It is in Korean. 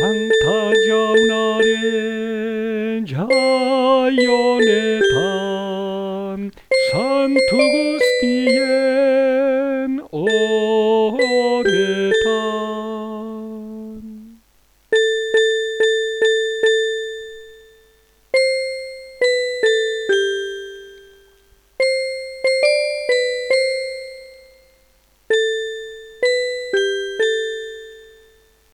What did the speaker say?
canta una yo ne tam Santo Gustien ore